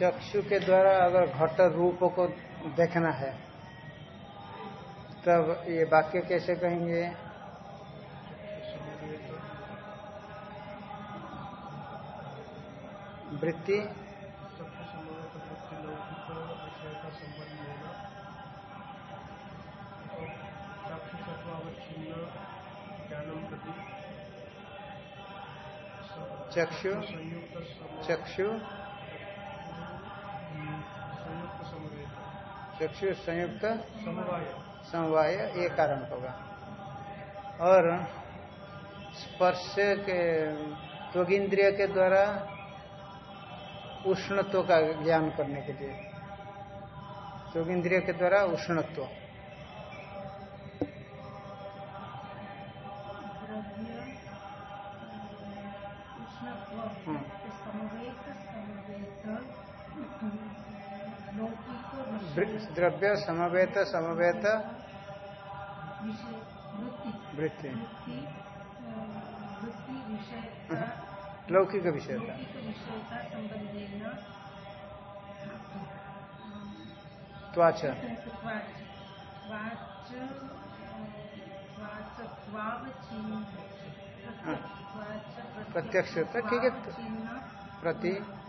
चक्षु के द्वारा अगर घट रूप को देखना है, तब ये वाक्य कैसे कहेंगे? वृत्ति। चक्षु। चक्षु। चक्षु संयुक्त समवाय। ये कारण होगा। और स्पर्श के त्वगिंद्रिय के द्वारा उष्णत्व का ज्ञान करने के लिए। त्वगिंद्रिय के द्वारा उष्णत्व। द्रव्य समवेत समवेत। वृत्ति। लौकिक विषयता। त्वाच। प्रत्यक्ष होता ठीक है प्रति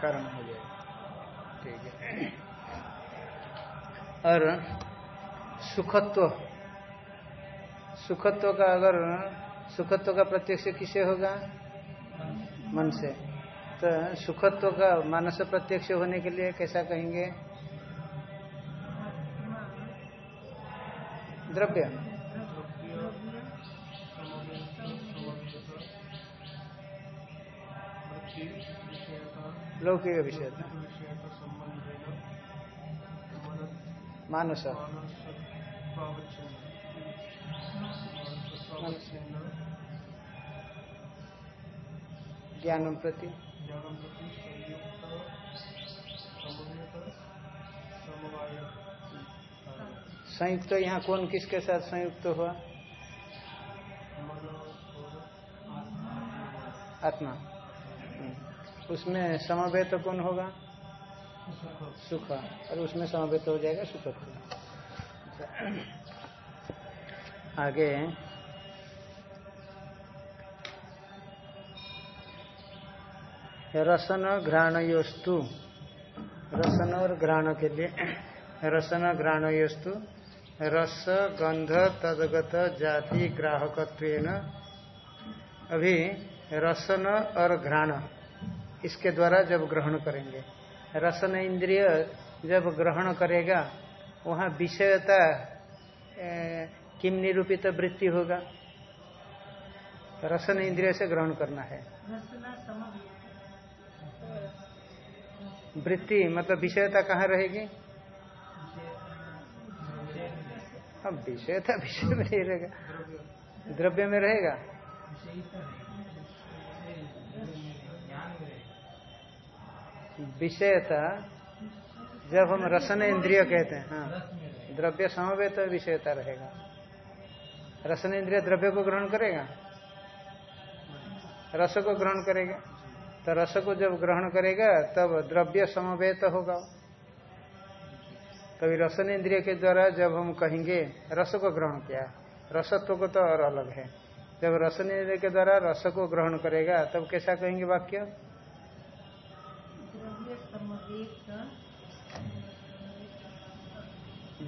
कारण हो जाए। ठीक है। और सुखत्व सुखत्व का अगर, सुखत्व का प्रत्यक्ष किसे होगा? मन से। तो सुखत्व का मानस प्रत्यक्ष होने के लिए कैसा कहेंगे? द्रव्य। लौकिक विषय मानस। ज्ञान प्रति। संयुक्त तो यहाँ कौन किसके साथ संयुक्त तो हुआ? आत्मा। उसमें समवेत कौन होगा? सुख। और उसमें समवेत हो जाएगा सुख आगे। रसन घ्राणयोस्तु रसन और घ्राण के लिए रसन घ्राणयोस्तु रस, गंध, तदगत, जाति ग्राहकत्व अभी रसन और घ्राण। इसके द्वारा जब ग्रहण करेंगे। रसन इंद्रिय जब ग्रहण करेगा वहाँ विषयता किम निरूपित वृत्ति होगा। रसन इंद्रिय से ग्रहण करना है। वृत्ति मतलब विषयता कहाँ रहेगी? अब विषयता विषय में नहीं रहेगा। द्रव्य में रहेगा। विषयता, जब हम रसन इंद्रिय कहते हैं हाँ द्रव्य समवेत तो विषयता रहेगा। रसन इंद्रिय द्रव्य को ग्रहण करेगा? रस को ग्रहण करेगा। तो रस को जब ग्रहण करेगा, तब द्रव्य समवेत होगा। तभी रसन इंद्रिय के द्वारा जब हम कहेंगे, रस को ग्रहण किया, रसत्व को तो और अलग है। जब रसन इंद्रिय के द्वारा रस को ग्रहण करेगा, तब कैसा कहेंगे वाक्य?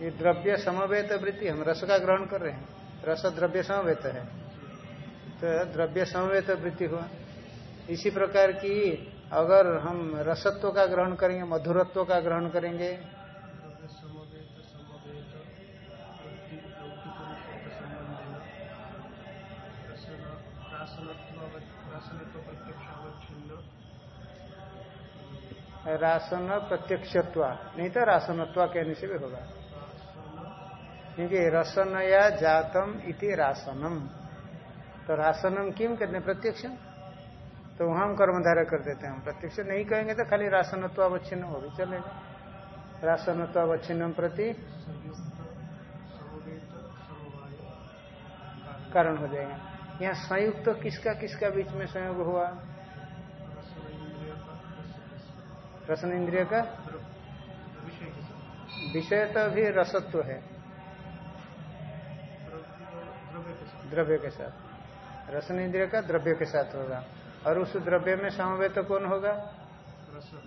ये द्रव्य समवेत वृत्ति हम रस का ग्रहण कर रहे हैं। रस द्रव्य समवेत है। तो द्रव्य समवेत वृत्ति हुआ। इसी प्रकार की अगर हम रसत्व का ग्रहण करेंगे मधुरत्व का ग्रहण करेंगे रासन प्रत्यक्षत्व नहीं तो राशनत्व कहने से भी होगा। क्योंकि रसन या जातम इति रासनम। तो रासनम किम कहते हैं? प्रत्यक्ष। तो वहाँ हम कर्मधारा कर देते हैं। हम प्रत्यक्ष नहीं कहेंगे तो खाली रासनत्व अवच्छिन्न हो भी चलेगा। रासनत्व अवच्छिन्नम प्रति कारण हो जाएगा। यहाँ संयुक्त तो किसका किसका बीच में संयोग हुआ? रसन इंद्रिय का? विषय तो अभी रसत्व है। द्रव्य के साथ। रसन इंद्रिय का द्रव्य के साथ होगा। और उस द्रव्य में समवेत तो कौन होगा?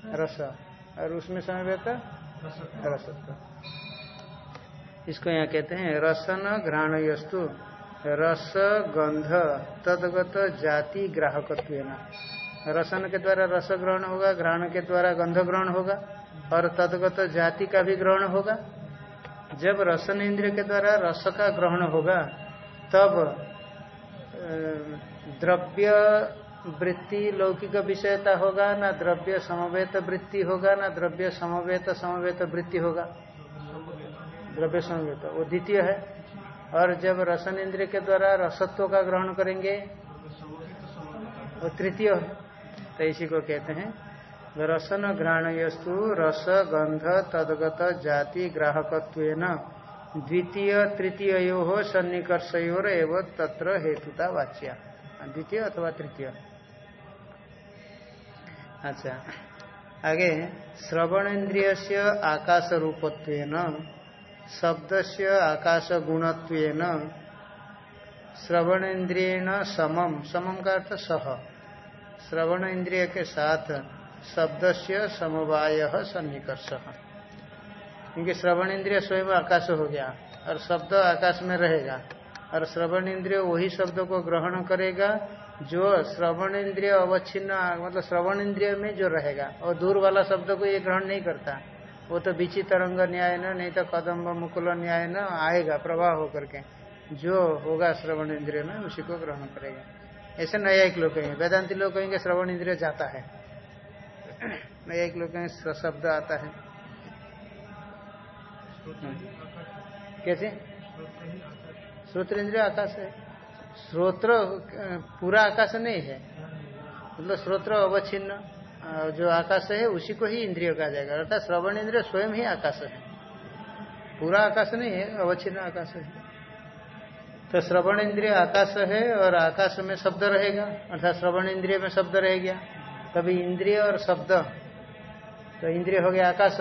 रस। और उसमें समवेत? रसत्व इसको यहाँ कहते हैं रसन घ्राण यस्तु रस, गंध, तदगत जाति ग्राहकत्व रसन के द्वारा रस ग्रहण होगा, घ्राण के द्वारा गंध ग्रहण होगा, और तदगत जाति का भी ग्रहण होगा। जब रसन इंद्रिय के द्वारा रस का ग्रहण होगा तब द्रव्य वृत्ति लौकिक विषयता होगा, ना द्रव्य समवेत वृत्ति होगा, ना द्रव्य समवेत समवेत वृत्ति होगा। द्रव्य समवेत, वो द्वितीय है। और जब रसन इंद्रिय के द्वारा रसत्व का ग्रहण करेंगे, वो तृतीय है। तो इसी को कहते हैं, रसन घ्राण यस्तु रस गंध तदगत जाति ग्राहकत्व द्वितीय तृतीय हो सन्निकर्षयोर एवं तत्र हेतुता वाच्या। द्वितीय अथवा तृतीय? अच्छा। आगे श्रवण इंद्रिय से आकाश रूपत्व शब्द से आकाश गुणत्व श्रवण इंद्रिय समम समम का अर्थ सह? श्रवण इंद्रिय के साथ शब्द से समवाय सन्निकर्ष। क्योंकि श्रवण इंद्रिय स्वयं आकाश हो गया, और शब्द आकाश में रहेगा। और श्रवण इंद्रिय वही शब्द को ग्रहण करेगा, जो श्रवण इंद्रिय अवच्छिन्न मतलब श्रवण इंद्रिय में जो रहेगा, और दूर वाला शब्द को ये ग्रहण नहीं करता। वो तो बिची तरंग न्याय न, नहीं तो कदम मुकुल न्याय न, आएगा, प्रवाह होकर के। जो होगा श्रवण इंद्रिय में, उसी को ग्रहण करेगा। ऐसे न्यायिक लोग कहेंगे, वेदांति लोग कहेंगे श्रवण इंद्रिय जाता है। न्यायिक लोग कहेंगे शब्द आता है। कैसे? श्रोत्र इंद्रिय आकाश है। श्रोत्र पूरा आकाश नहीं है। मतलब श्रोत्र अवच्छिन्न जो आकाश है, उसी को ही इंद्रिय कहा जाएगा। अर्थात श्रवण इंद्रिय स्वयं ही आकाश है। पूरा आकाश नहीं है, अवच्छिन्न आकाश है। तो श्रवण इंद्रिय आकाश है और आकाश में शब्द रहेगा। अर्थात श्रवण इंद्रिय में शब्द रह गया। कभी इंद्रिय और शब्द। तो इंद्रिय हो गया आकाश।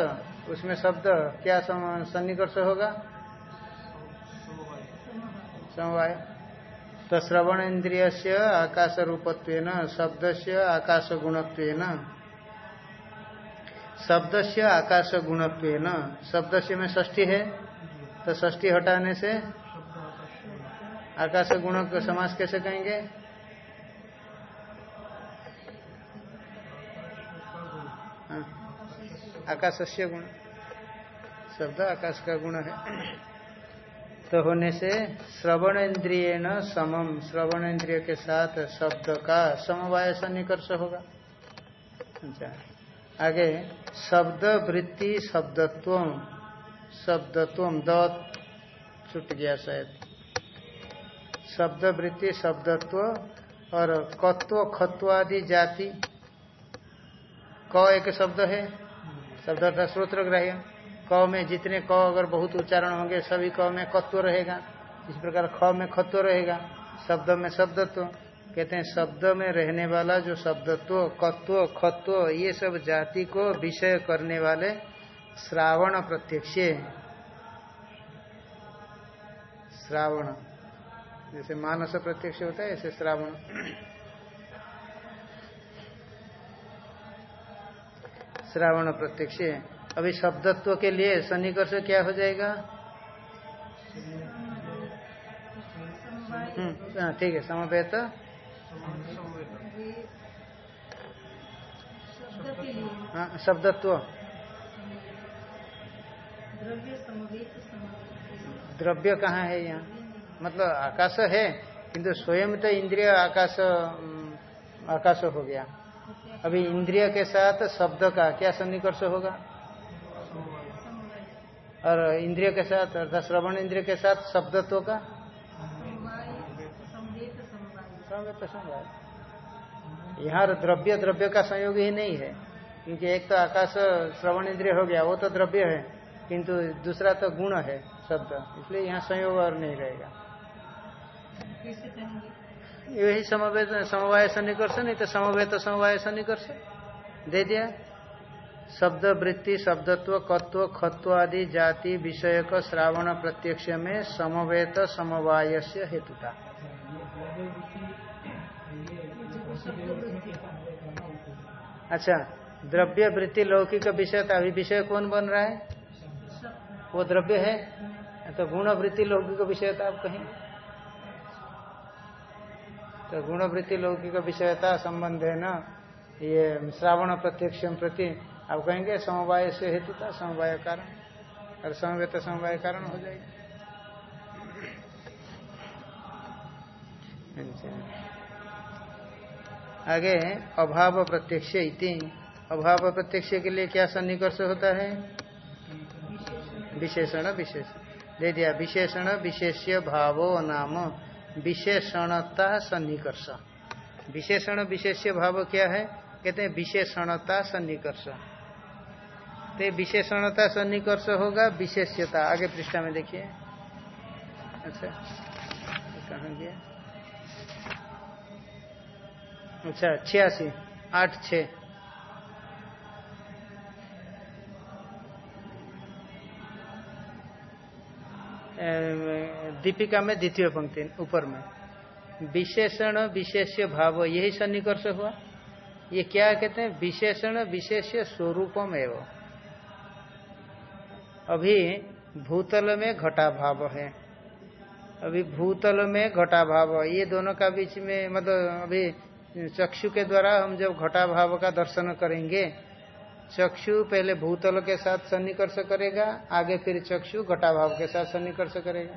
उसमें शब्द क्या सन्निकर्ष होगा? समवाय। तो श्रवण इंद्रिय से आकाश रूपत्व शब्द से आकाश गुणत्व शब्द से आकाश गुणत्व शब्द से में ष्ठी है तो ष्ठी हटाने से आकाश गुण को समास कैसे कहेंगे? हाँ। आकाश से गुण। शब्द आकाश का गुण है। तो होने से श्रवण इंद्रिय न समम श्रवण इंद्रिय के साथ शब्द का समवाय सन्निकर्ष होगा। अच्छा आगे, शब्द वृत्ति शब्दत्व शब्दत्व द छुट गया शायद। शब्द वृत्ति, शब्दत्व और कत्व, खत्व आदि जाति। क एक शब्द है शब्द का श्रोत्र ग्राह्य। क में जितने क अगर बहुत उच्चारण होंगे, सभी क में कत्व रहेगा। इस प्रकार ख में खत्व रहेगा। शब्द में शब्दत्व। कहते हैं, शब्द में रहने वाला जो शब्दत्व, कत्व, खत्व, ये सब जाति को विषय करने वाले श्रावण प्रत्यक्ष। श्रावण। जैसे मानस प्रत्यक्ष होता है, ऐसे श्रावण। श्रावण प्रत्यक्ष। अभी शब्दत्व के लिए सन्निकर्ष क्या हो जाएगा? हम्म, हाँ, ठीक है समवेत। हाँ शब्दत्व। द्रव्य कहाँ है यहाँ? मतलब आकाश है किंतु स्वयं तो इंद्रिय आकाश आकाश हो गया। अभी इंद्रिय के साथ शब्द का क्या सन्निकर्ष होगा? और इंद्रिय के साथ अर्थात श्रवण इंद्रिय के साथ शब्दत्व का? यहाँ द्रव्य द्रव्य का संयोग ही नहीं है, क्योंकि एक तो आकाश श्रवण इंद्रिय हो गया, वो तो द्रव्य है, किंतु दूसरा तो गुण है, शब्द। इसलिए यहाँ संयोग और नहीं रहेगा। यही समवेत, समवाय सन्निकर्ष नहीं तो समवेत, समवाय सन्निकर्ष दे दिया। शब्द वृत्ति शब्दत्व, कत्व, खत्व आदि जाति विषय का श्रावण प्रत्यक्ष में समवेत समवाय से हेतुता। अच्छा द्रव्य वृत्ति लौकिक विषय का अभी विषय कौन बन रहा है? वो द्रव्य है? तो गुण वृत्ति लौकिक विषय था आप कहें। तो गुण वृत्ति लौकिक विषयता संबंध है ना, ये श्रावण प्रत्यक्ष प्रति आप कहेंगे समवाय से हेतु था समवाय कारण। और समवेत समवाय कारण हो जाएगी। आगे, अभाव प्रत्यक्ष इति। अभाव प्रत्यक्ष के लिए क्या सन्निकर्ष होता है? विशेषण, विशेष। दे दिया, विशेषण, विशेष्य, भावो नाम। विशेषणता सन्निकर्ष। विशेषण, विशेष्य, भाव क्या है? कहते हैं विशेषणता सन्निकर्ष। तो विशेषणता सन्निकर्ष होगा, विशेष्यता। आगे पृष्ठा में देखिए। अच्छा कहा गया अच्छा छियासी, आठ छ दीपिका में द्वितीय पंक्ति, ऊपर में। विशेषण, विशेष्य, भाव, यही सन्निकर्ष हुआ। ये क्या कहते हैं? विशेषण विशेष स्वरूपम एवं अभी भूतल में घटा भाव है। अभी भूतल में घटा भाव। ये दोनों का बीच में मतलब अभी चक्षु के द्वारा हम जब घटा भाव का दर्शन करेंगे, चक्षु पहले भूतल के साथ सन्निकर्ष करेगा, आगे फिर चक्षु घटा भाव के साथ सन्निकर्ष करेगा।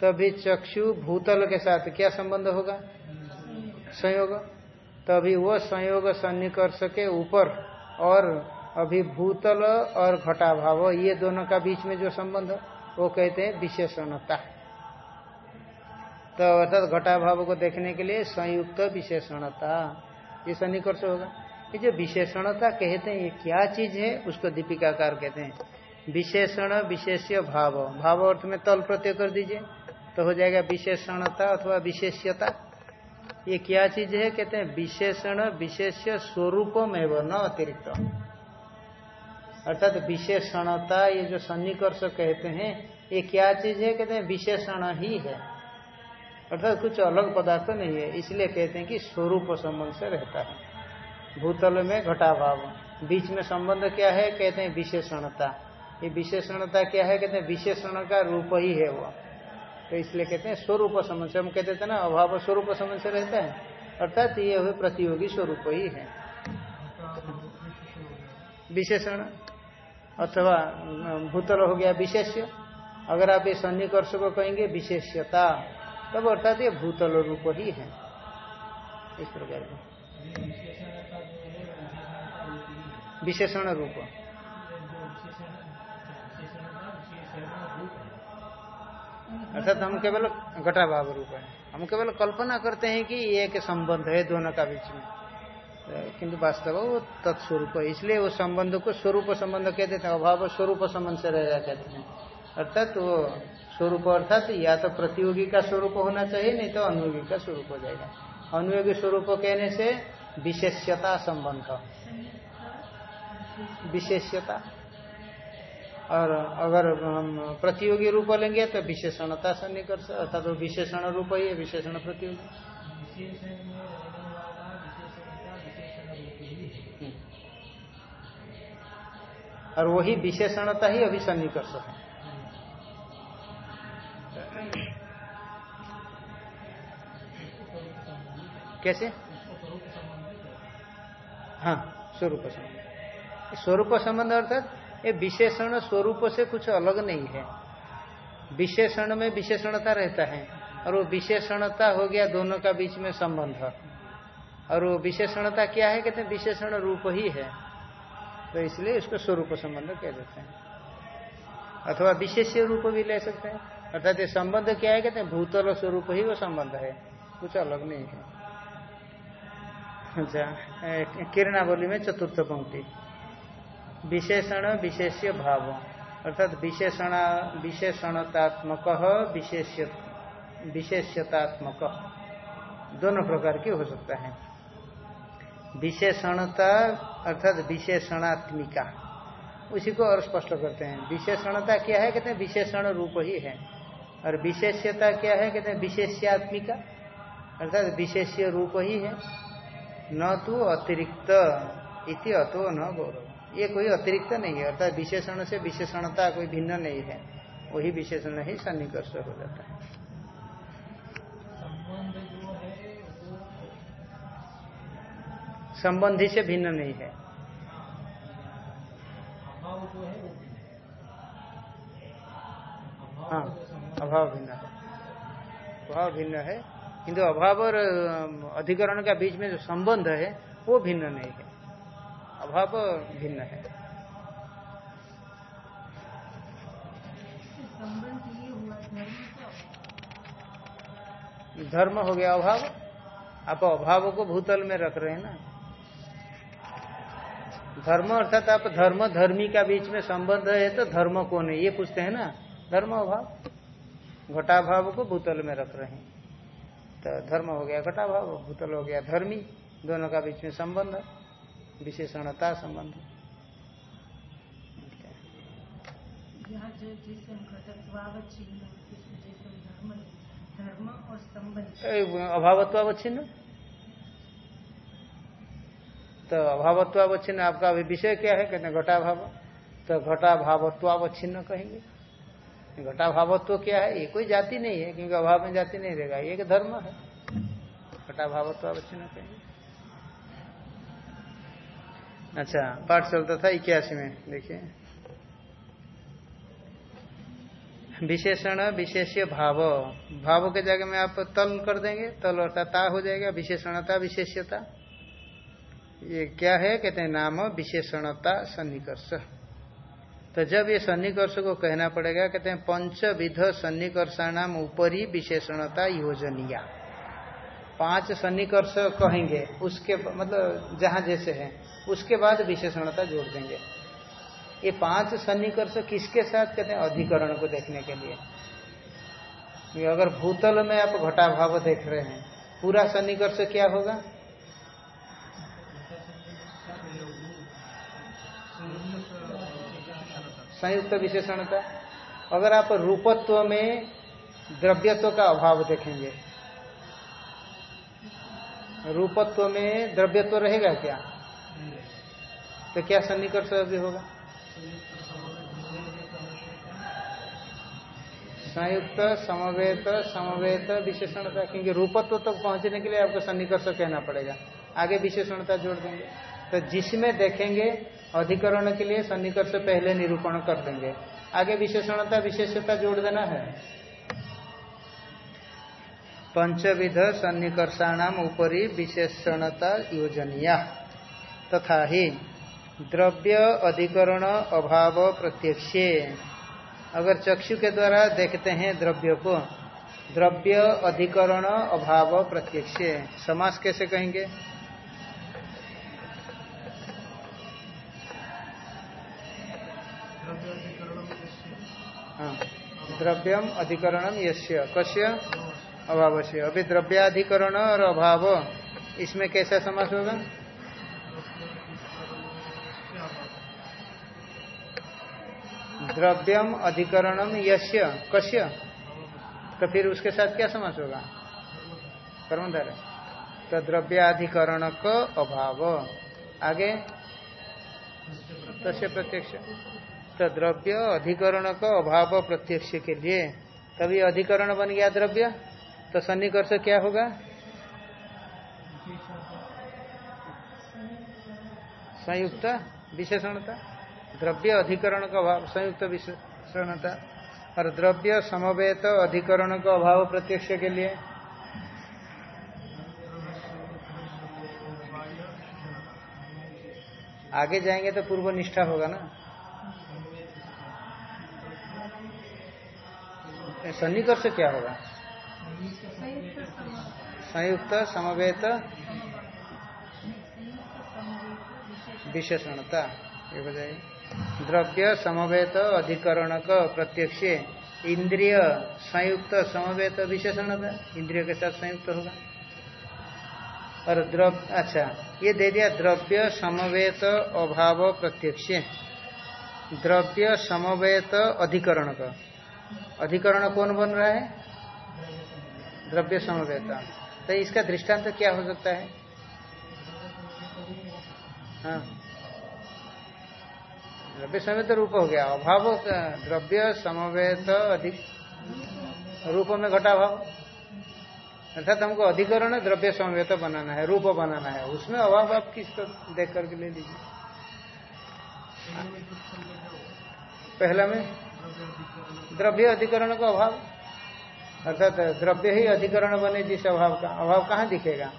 तभी चक्षु भूतल के साथ क्या संबंध होगा? संयोग। तभी वो संयोग सन्निकर्ष के ऊपर और अभी भूतल और घटाभाव, ये दोनों का बीच में जो संबंध, वो कहते हैं विशेषणता। तो अर्थात घटाभाव को देखने के लिए संयुक्त विशेषणता। ये सन्निकर्ष होगा। ये जो विशेषणता कहते हैं, ये क्या चीज़ है, उसको दीपिकाकार कहते हैं। विशेषण, विशेष्य, भाव। भाव अर्थ में तल प्रत्यय कर दीजिए तो हो जाएगा विशेषणता अथवा विशेष्यता। ये क्या चीज़ है, कहते हैं विशेषण, विशेष्य स्वरूपम एवं न अतिरिक्त। अर्थात विशेषणता, ये जो सन्निकर्ष कहते हैं, ये क्या चीज़ है? कहते हैं विशेषण ही है। अर्थात कुछ अलग पदार्थ नहीं है, इसलिए कहते हैं कि स्वरूप संबंध से रहता है। भूतल में घटाभाव। बीच में संबंध क्या है? कहते हैं विशेषणता। ये विशेषणता क्या है? कहते हैं विशेषण का रूप ही है वो। तो इसलिए कहते हैं स्वरूप संबंध। से हम कहते थे ना, अभाव स्वरूप संबंध से रहता है। अर्थात ये प्रतियोगी स्वरूप ही है। विशेषण अथवा भूतल हो गया विशेष्य। अगर आप ये सन्निकर्ष को कहेंगे, विशेष्यता, तब अर्थात ये भूतल रूप ही है। इस प्रकार का। विशेषण रूप। अर्थात हम केवल घटाभाव रूप है। हम केवल कल्पना करते हैं कि ये एक संबंध है दोनों का बीच में। किंतु वास्तव वो तत्स्वरूप इसलिए वो संबंध को स्वरूप संबंध कह देते हैं, अभाव स्वरूप संबंध से रहेगा कहते हैं। अर्थात वो स्वरूप अर्थात या तो प्रतियोगी का स्वरूप होना चाहिए, नहीं तो अनुयोगी का स्वरूप हो जाएगा। अनुयोगी स्वरूप कहने से विशेष्यता संबंध। विशेष्यता। और अगर हम प्रतियोगी रूप लेंगे तो विशेषणता सन्निकर्ष अर्थात वो विशेषण रूप ही है, विशेषण प्रतियोगी। और वही विशेषणता ही अभी सन्निकर्ष है। कैसे? हाँ स्वरूप संबंध। स्वरूप संबंध अर्थात ये विशेषण स्वरूप से कुछ अलग नहीं है। विशेषण में विशेषणता रहता है और वो विशेषणता हो गया दोनों का बीच में संबंध। और वो विशेषणता क्या है? कहते हैं विशेषण रूप ही है। तो इसलिए इसको स्वरूप संबंध कह देते हैं। अथवा विशेष रूप भी ले सकते हैं। अर्थात ये संबंध क्या है? कहते हैं, भूतल स्वरूप ही वो संबंध है। कुछ अलग नहीं है। अच्छा किरणावली में चतुर्थ पंक्ति। विशेषण, विशेष्य, भाव। अर्थात विशेषण, विशेषणतात्मक, विशेष्य, विशेष्यतात्मक। दोनों प्रकार की हो सकता है। विशेषणता अर्थात विशेषणात्मिका। उसी को और स्पष्ट करते हैं। विशेषणता क्या है? कहते हैं विशेषण रूप ही है। और विशेष्यता क्या है? कहते हैं विशेष्यात्मिका। अर्थात विशेष्य रूप ही है। न तो अतिरिक्त इति अतो न गौरव ये कोई अतिरिक्त नहीं है। अर्थात विशेषण से विशेषणता कोई भिन्न नहीं है। वही विशेषण ही सन्निकर्ष हो जाता है। संबंधी से भिन्न नहीं है। हाँ अभाव भिन्न है। अभाव भिन्न है। किंतु अभाव और अधिकरण का बीच में जो संबंध है, वो भिन्न नहीं है। अभाव भिन्न है। धर्म हो गया अभाव। आप अभाव को भूतल में रख रहे हैं ना। धर्म अर्थात आप धर्म धर्मी का बीच में संबंध है तो धर्म कौन है ये पूछते हैं ना धर्म अभाव? घटाभाव को भूतल में रख रहे हैं। तो धर्म हो गया घटाभाव भूतल हो गया धर्मी दोनों का बीच में संबंध विशेषणता संबंध। अभावत्वावच्छिन्न? तो अभावत्वावच्छिन्न, आपका अभी विषय क्या है? कहते हैं घटाभाव। तो घटा घटाभावत्वावच्छिन्न कहेंगे। घटाभावत्व क्या है? ये कोई जाति नहीं है, क्योंकि अभाव में जाति नहीं रहेगा। ये एक धर्म है। घटाभावत्वावच्छिन्न कहेंगे। अच्छा पाठ चलता था इक्यासी में देखिए। विशेषण, विशेष्य भाव। भाव के जगह में आप तल कर देंगे। तल अर्थात हो जाएगा, विशेषणता, विशेष्यता। ये क्या है? कहते हैं नाम विशेषणता सन्निकर्ष। तो जब ये सन्निकर्ष को कहना पड़ेगा, कहते हैं पंचविध सन्निकर्षाणाम ऊपरी विशेषणता योजनिया। पाँच सन्निकर्ष कहेंगे, उसके मतलब जहाँ जैसे है, उसके बाद विशेषणता जोड़ देंगे। ये पाँच सन्निकर्ष किसके साथ? कहते हैं अधिकरण को देखने के लिए। अगर भूतल में आप घटा भाव देख रहे हैं, पूरा सन्निकर्ष क्या होगा? संयुक्त विशेषणता। अगर आप रूपत्व में द्रव्यत्व का अभाव देखेंगे, रूपत्व में द्रव्यत्व रहेगा क्या? तो क्या सन्निकर्ष अभी होगा? संयुक्त, समवेत समवेत विशेषणता, क्योंकि रूपत्व तक पहुँचने के लिए आपको सन्निकर्ष कहना पड़ेगा। आगे विशेषणता जोड़ देंगे। तो जिसमें देखेंगे अधिकरण के लिए सन्निकर्ष पहले निरूपण कर देंगे। आगे विशेषणता, विशेषता जोड़ देना है। पंचविध सन्निकर्षाणाम ऊपरी विशेषणता योजनिया। तथा ही द्रव्य अधिकरण अभाव प्रत्यक्ष। अगर चक्षु के द्वारा देखते हैं द्रव्य को, द्रव्य अधिकरण अभाव प्रत्यक्ष। समास कैसे कहेंगे? द्रव्यम अधिकरणम यश्य कश्य अभाव से अभी द्रव्याधिकरण और अभाव। इसमें कैसा समास होगा? द्रव्यम अधिकरणम यश्य कश्य तो फिर उसके साथ क्या समास होगा? कर्मधार तो द्रव्याधिकरण का अभाव। आगे? तस्य प्रत्यक्ष। तो द्रव्य अधिकरण का अभाव प्रत्यक्ष के लिए। तभी अधिकरण बन गया द्रव्य। तो सन्निकर्ष क्या होगा? संयुक्त विशेषणता। द्रव्य अधिकरण का अभाव, संयुक्त विशेषणता। और द्रव्य समवेत अधिकरण का अभाव प्रत्यक्ष के लिए। आगे जाएँगे तो पूर्व निष्ठा होगा ना। सन्निकर्ष क्या होगा? संयुक्त, समवेत, विशेषणता। ये जाएगी द्रव्य, समवेत अधिकरण का प्रत्यक्ष इंद्रिय, संयुक्त, समवेत, विशेषणता। इंद्रिय के साथ संयुक्त होगा। और द्रव्य अच्छा ये दे दिया द्रव्य, समवेत, अभाव प्रत्यक्ष द्रव्य, समवेत अधिकरण का अधिकरण कौन बन रहा है? द्रव्य समवेता। तो इसका दृष्टांत तो क्या हो सकता है? हाँ। द्रव्य समेत रूप हो गया। अभाव, द्रव्य समवेत अधिक रूप में घटा भाव। अर्थात हमको अधिकरण द्रव्य समवेत बनाना है, रूप बनाना है। उसमें अभाव आप किसको देख करके ले लीजिए। पहला में द्रव्य अधिकरण का अभाव? अर्थात द्रव्य ही अधिकरण बने जिस अभाव का। अभाव कहाँ दिखेगा?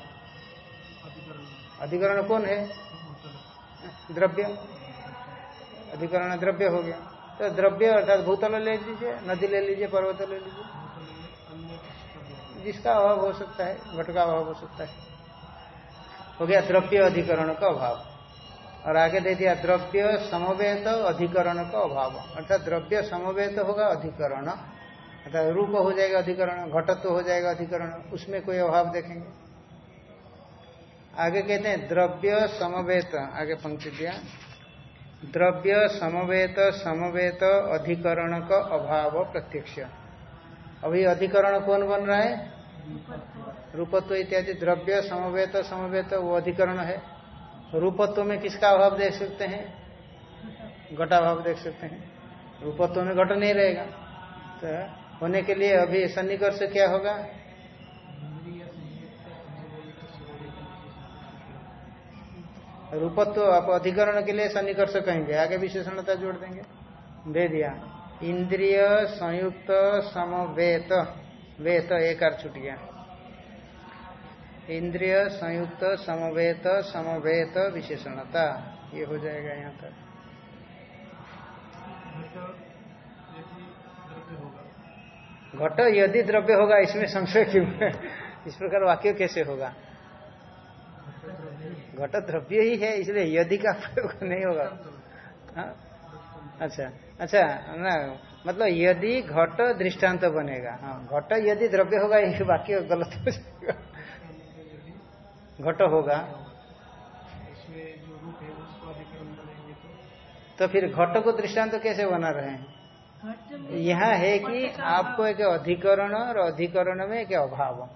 अधिकरण कौन है? द्रव्य। अधिकरण द्रव्य हो गया। तो द्रव्य अर्थात भूतल ले लीजिए, नदी ले लीजिए, पर्वत ले लीजिए। जिसका अभाव हो सकता है, घट का अभाव हो सकता है। हो गया द्रव्य अधिकरण का अभाव। और आगे दे दिया, द्रव्य समवेत अधिकरण का अभाव। अर्थात द्रव्य समवेत होगा अधिकरण। अर्थात रूप हो जाएगा अधिकरण, घटत्व हो जाएगा अधिकरण, उसमें कोई अभाव देखेंगे। आगे कहते हैं, द्रव्य समवेत, आगे पंक्ति दिया। द्रव्य समवेत समवेत अधिकरण का अभाव प्रत्यक्ष। अभी अधिकरण कौन बन रहा है? रूपत्व इत्यादि। द्रव्य समवेत समवेत, वो अधिकरण है। रूपत्व में किसका अभाव देख सकते हैं? घटाभाव देख सकते हैं। रूपत्व में घट नहीं रहेगा। तो होने के लिए अभी सन्निकर्ष क्या होगा? रूपत्व आप अधिकरण के लिए सन्निकर्ष कहेंगे। आगे विशेषणता जोड़ देंगे। दे दिया इंद्रिय संयुक्त समवेत। वेत, एक छुट गया। इंद्रिय, संयुक्त, समवेत समवेत विशेषणता। ये हो जाएगा यहाँ तक। घट यदि द्रव्य होगा, इसमें संशय क्यों है? इस प्रकार वाक्य कैसे होगा? घट द्रव्य ही है, इसलिए यदि का प्रयोग नहीं होगा। हाँ? अच्छा अच्छा ना मतलब यदि घट दृष्टांत बनेगा। हाँ घट यदि द्रव्य होगा, ये वाक्य गलत हो जाएगा। घट होगा। तो फिर घट को दृष्टांत तो कैसे बना रहे हैं? यहाँ है कि आपको एक अधिकरण और अधिकरण में एक अभाव।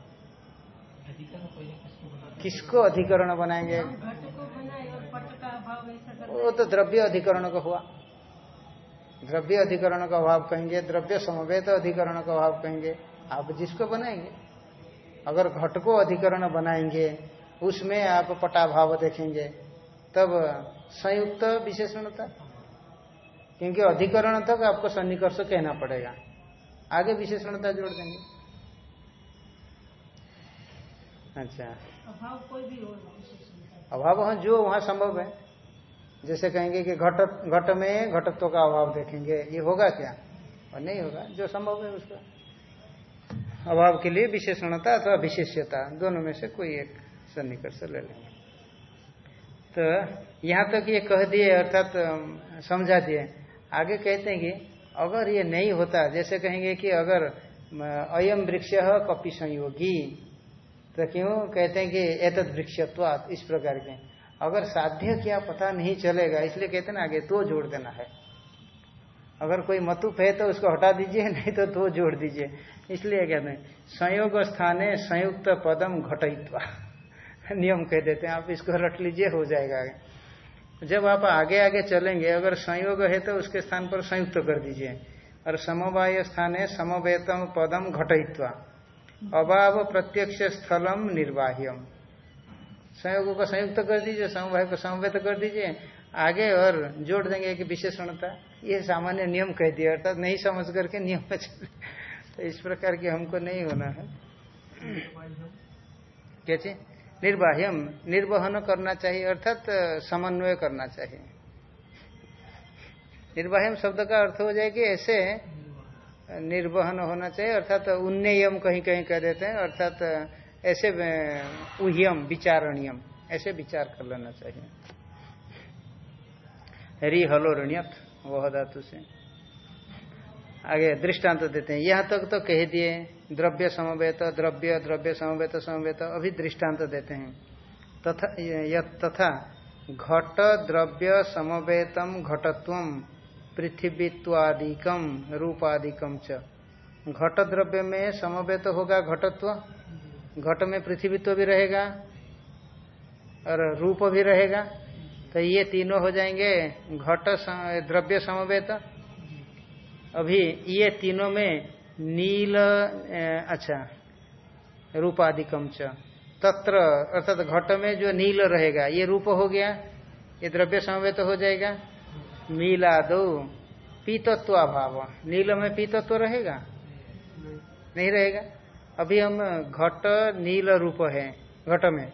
किसको अधिकरण बनाएँगे? वो तो द्रव्य अधिकरण का हुआ। द्रव्य अधिकरण का अभाव कहेंगे, द्रव्य समवेत अधिकरण का अभाव कहेंगे। आप जिसको बनाएँगे। अगर घट को अधिकरण बनाएँगे उसमें आप पटाभाव देखेंगे तब संयुक्त विशेषणता क्योंकि अधिकरण तक आपको सन्निकर्ष कहना पड़ेगा। आगे विशेषणता जोड़ देंगे। अच्छा। अभाव कोई भी हो अभाव हाँ जो वहाँ संभव है। जैसे कहेंगे कि घट घट में घटत्व का अभाव देखेंगे ये होगा क्या? और नहीं होगा जो संभव है उसका। अभाव के लिए विशेषणता अथवा विशेष्यता दोनों में से कोई एक। सन्निकर्ष ले लेंगे तो यहाँ तक तो ये कह दिए, अर्थात तो समझा दिए। आगे कहते हैं कि अगर ये नहीं होता, जैसे कहेंगे कि अगर अयम वृक्ष कपि संयोगी तो क्यों कहते हैं कि एतद वृक्षत्वात, इस प्रकार के। अगर साध्य क्या पता नहीं चलेगा, इसलिए कहते ना, आगे तो जोड़ देना है। अगर कोई मतुप है तो उसको हटा दीजिए, नहीं तो दो जोड़ दीजिए। इसलिए कहते हैं संयोग स्थाने संयुक्त पदम घटित्वा नियम कह देते हैं आप इसको रट लीजिए हो जाएगा जब आप आगे आगे चलेंगे अगर संयोग है तो उसके स्थान पर संयुक्त तो कर दीजिए। और समवाय स्थान है समवेतम पदम घटित्वा अभाव प्रत्यक्ष स्थलम निर्वाह्यम संयोग को संयुक्त तो कर दीजिए समवाय को समवेत कर दीजिए। आगे और जोड़ देंगे कि विशेषणता। ये सामान्य नियम कह दिया अर्थात नहीं समझ करके नियम में चले। तो इस प्रकार की हमको नहीं होना है। कैसे निर्बाह्यम, निर्वहन करना चाहिए, अर्थात समन्वय करना चाहिए। निर्वाहम शब्द का अर्थ हो जाए कि ऐसे निर्वहन होना चाहिए, अर्थात उन्नयम कहीं कहीं कह देते हैं, अर्थात ऐसे उह्यम, विचारणीयम, ऐसे विचार कर लेना चाहिए। रि हलो ऋण्यत, वह धातु से। आगे दृष्टांत तो देते हैं। यहाँ तक तो कह दिए। द्रव्य समवेत, द्रव्य द्रव्य समवेत समवेत, अभी दृष्टांत देते हैं। तथा तथा, घट द्रव्य समवेतम घटत्व पृथ्वीत्वादिकम, रूपादिकम च। घट द्रव्य में समवेत होगा घटत्व? घट में पृथ्वीत्व भी रहेगा और रूप भी रहेगा। तो ये तीनों हो जाएँगे घट द्रव्य समवेत। अभी ये तीनों में नील अच्छा रूपाधिकम च। तत्र अर्थात घट में जो नील रहेगा ये रूप हो गया? ये द्रव्य समवेत तो हो जाएगा? नीला दो पीतत्व अभाव नील में पीतत्व रहेगा? नहीं रहेगा। अभी हम घट नील रूप है घट में।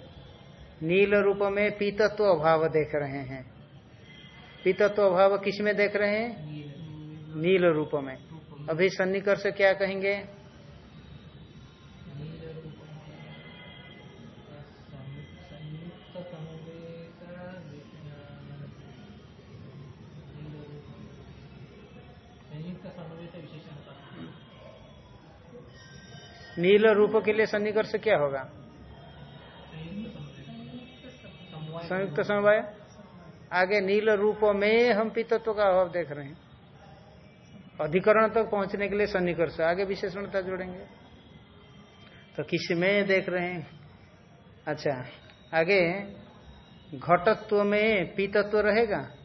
नील रूप में पीतत्व अभाव देख रहे हैं। पीतत्व अभाव किसमें देख रहे हैं? नील रूप में। अभी सन्निकर्ष क्या कहेंगे? नील रूप के लिए सन्निकर्ष क्या होगा? संयुक्त समवाय। आगे नील रूप में हम पितत्व का अभाव देख रहे हैं। अधिकरण तक तो पहुँचने के लिए सन्निकर्ष आगे विशेषणता जोड़ेंगे। तो किसमें देख रहे हैं। अच्छा आगे, घटत्व में पीतत्व रहेगा?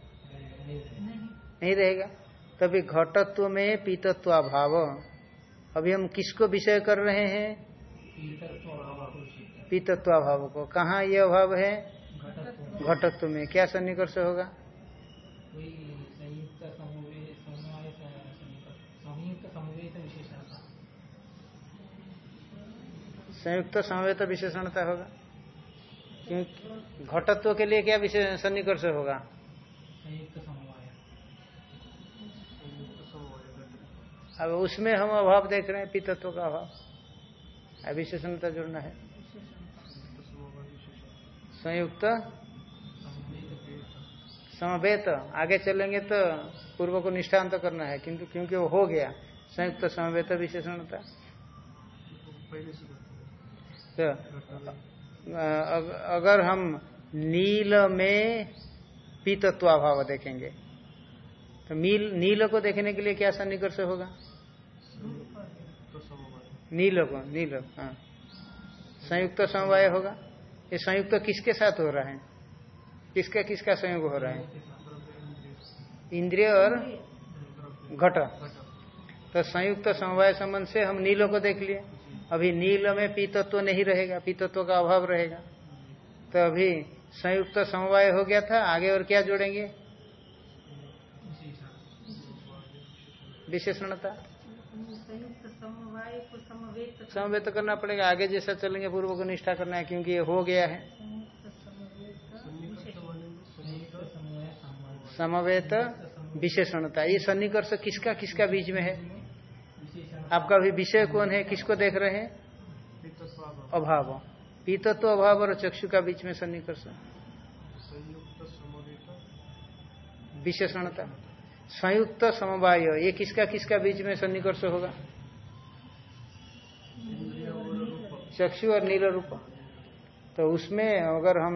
नहीं रहेगा। तभी घटत्व में पीतत्व अभाव अभी हम किसको विषय कर रहे हैं? पीतत्व अभाव को। कहा यह अभाव है? घटत्व में। क्या सन्निकर्ष होगा? संयुक्त समवेत विशेषणता होगा। क्योंकि घटत्व के लिए क्या विशेष सन्निकर्ष होगा? अब उसमें हम अभाव देख रहे हैं पितत्व का अभाव। विशेषणता जुड़ना है। संयुक्त समवेत आगे चलेंगे तो पूर्व को निष्ठांत करना है किंतु क्योंकि वो हो गया संयुक्त समवेत विशेषणता। तो अगर हम नील में पीतत्वाभाव देखेंगे तो नील नील को देखने के लिए क्या सन्निकर्ष होगा? नील को, नील हाँ। संयुक्त समवाय होगा। ये संयुक्त किसके साथ हो रहा है? किसका किसका संयोग हो रहा है? इंद्रिय और घट। तो संयुक्त समवाय संबंध से हम नीलों को देख लिए। अभी नील में पीतत्व तो नहीं रहेगा, पीतत्व तो का अभाव रहेगा। तो अभी संयुक्त समवाय हो गया था, आगे और क्या जोड़ेंगे? विशेषणता। समवेत करना पड़ेगा, आगे जैसा चलेंगे, पूर्व को निष्ठा करना है, क्योंकि ये हो गया है। समवेत, विशेषणता, ये सन्निकर्ष किसका किसका बीच में है? आपका भी विषय कौन है? किसको देख रहे हैं? अभाव। पीतत्व अभाव और चक्षु का बीच में सन्निकर्ष विशेषणता। संयुक्त समवाय। ये किसका किसका बीच में सन्निकर्ष होगा? चक्षु और नील रूप। तो उसमें अगर हम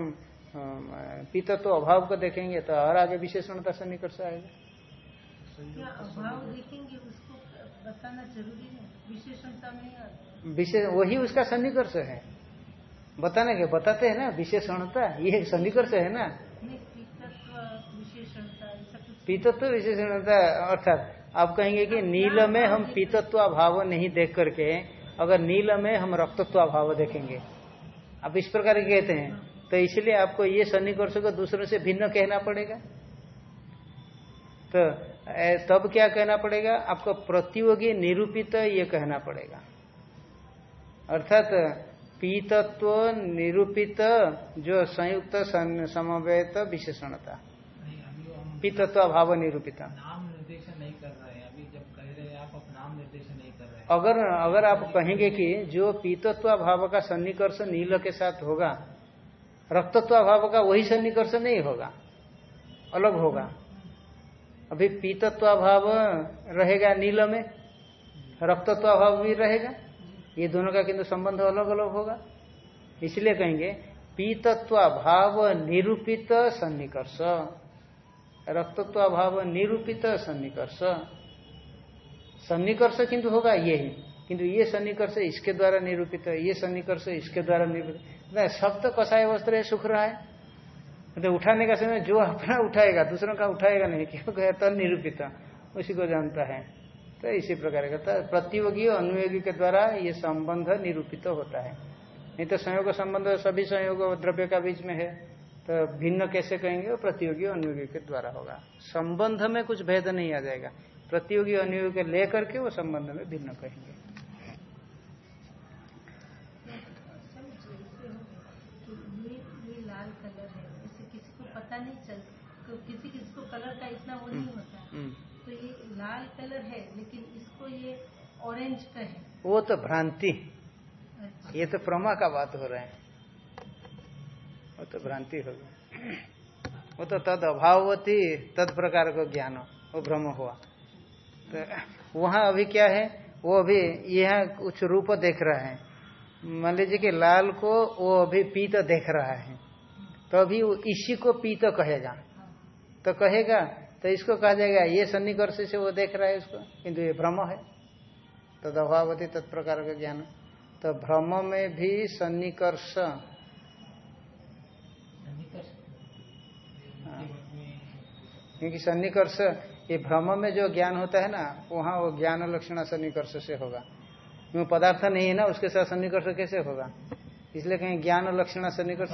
पीतत्व अभाव को देखेंगे तो और आगे विशेषणता सन्निकर्ष आएगा। अभाव देखेंगे बताना ज़रूरी है? विशेषणता में विशेष वही उसका सन्निकर्ष है। बताने के बताते हैं ना विशेषणता ये सन्निकर्ष है ना। पीतत्व विशेषणता अर्थात आप कहेंगे कि नील में हम पीतत्व भाव नहीं देख करके अगर नील में हम रक्तत्व भाव देखेंगे। आप इस प्रकार के कहते हैं। तो इसलिए आपको ये सन्निकर्ष को दूसरों से भिन्न कहना पड़ेगा। तो तब क्या कहना पड़ेगा? आपको प्रतियोगी निरूपित ये कहना पड़ेगा। अर्थात पीतत्व निरूपित जो संयुक्त समवेत विशेषणता। पीतत्व भाव निरूपित। नाम निर्देशन नहीं कर रहे अभी जब कह रहे आप नाम निर्देशन नहीं कर रहे अगर अगर आप कहेंगे कि जो पीतत्व भाव का सन्निकर्ष नील के साथ होगा रक्तत्व भाव का वही सन्निकर्ष नहीं होगा। अलग होगा। अभी पीतत्व भाव रहेगा नील में रक्तत्व भाव भी रहेगा। ये दोनों का किंतु संबंध अलग अलग होगा। इसलिए कहेंगे पीतत्व भाव निरूपित सन्निकर्ष। रक्तत्व भाव निरूपित सन्निकर्ष। सन्निकर्ष किंतु होगा यही। किंतु ये सन्निकर्ष इसके द्वारा निरूपित है ये सन्निकर्ष इसके द्वारा निरूपित। सब तो कसाय वस्त्र है, सुख रहा है। तो उठाने का समय जो अपना उठाएगा, दूसरों का उठाएगा नहीं, क्यों? तो निरूपित, उसी को जानता है। तो इसी प्रकार का तो प्रतियोगी अनुयोगी के द्वारा ये संबंध निरूपित होता है। नहीं तो संयोग संबंध, सभी संयोग द्रव्य का बीच में है। तो भिन्न कैसे कहेंगे? प्रतियोगी अनुयोगी के द्वारा होगा। संबंध में कुछ भेद नहीं आ जाएगा। प्रतियोगी अनुयोगी लेकर के वो संबंध में भिन्न कहेंगे। पता नहीं चल तो किसी किसी को कलर का इतना वो नहीं हम्म, होता। हम्म। तो ये लाल कलर है लेकिन इसको ये ऑरेंज का है। वो तो भ्रांति। अच्छा। ये तो प्रमा का बात हो रहा है। वो तो भ्रांति हो गई वो तो तद अभावती तद प्रकार को ज्ञान वो भ्रम हुआ। तो वहाँ अभी क्या है वो अभी यह कुछ रूप देख रहा है। मान लीजिए कि लाल को वो अभी पीत देख रहा है। तो वो इसी को पीत कहेगा। तो कहेगा तो इसको कहा जाएगा, ये सन्निकर्ष से वो देख रहा है उसको, किंतु ये भ्रम है। तो दभावती तत्प्रकार का ज्ञान। तो भ्रम में भी सन्निकर्ष। हाँ। क्योंकि सन्निकर्ष, ये भ्रम में जो ज्ञान होता है ना, वहाँ वो ज्ञान लक्षण सन्निकर्ष से होगा। क्योंकि पदार्थ नहीं है ना, उसके साथ सन्निकर्ष कैसे होगा? इसलिए कहीं ज्ञान लक्षण सन्निकर्ष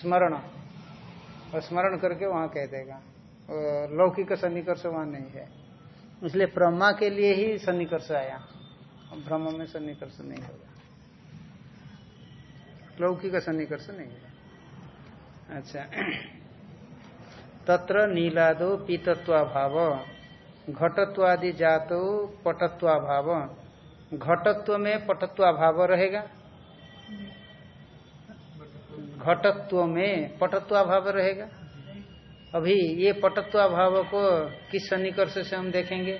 स्मरण। और स्मरण करके वहाँ कह देगा। लौकिक सन्निकर्ष वहाँ नहीं है। इसलिए प्रमा के लिए ही सन्निकर्ष आया। ब्रह्म में सन्निकर्ष नहीं होगा। लौकिक सन्निकर्ष नहीं है अच्छा। तत्र नीलादो पीतत्वाभाव। घटत्वादि जातो पटत्वाभाव। घटत्व में पटत्वाभाव रहेगा? घटत्व में पटत्वाभाव रहेगा। अभी ये पटत्वाभाव को किस सन्निकर्ष से हम देखेंगे?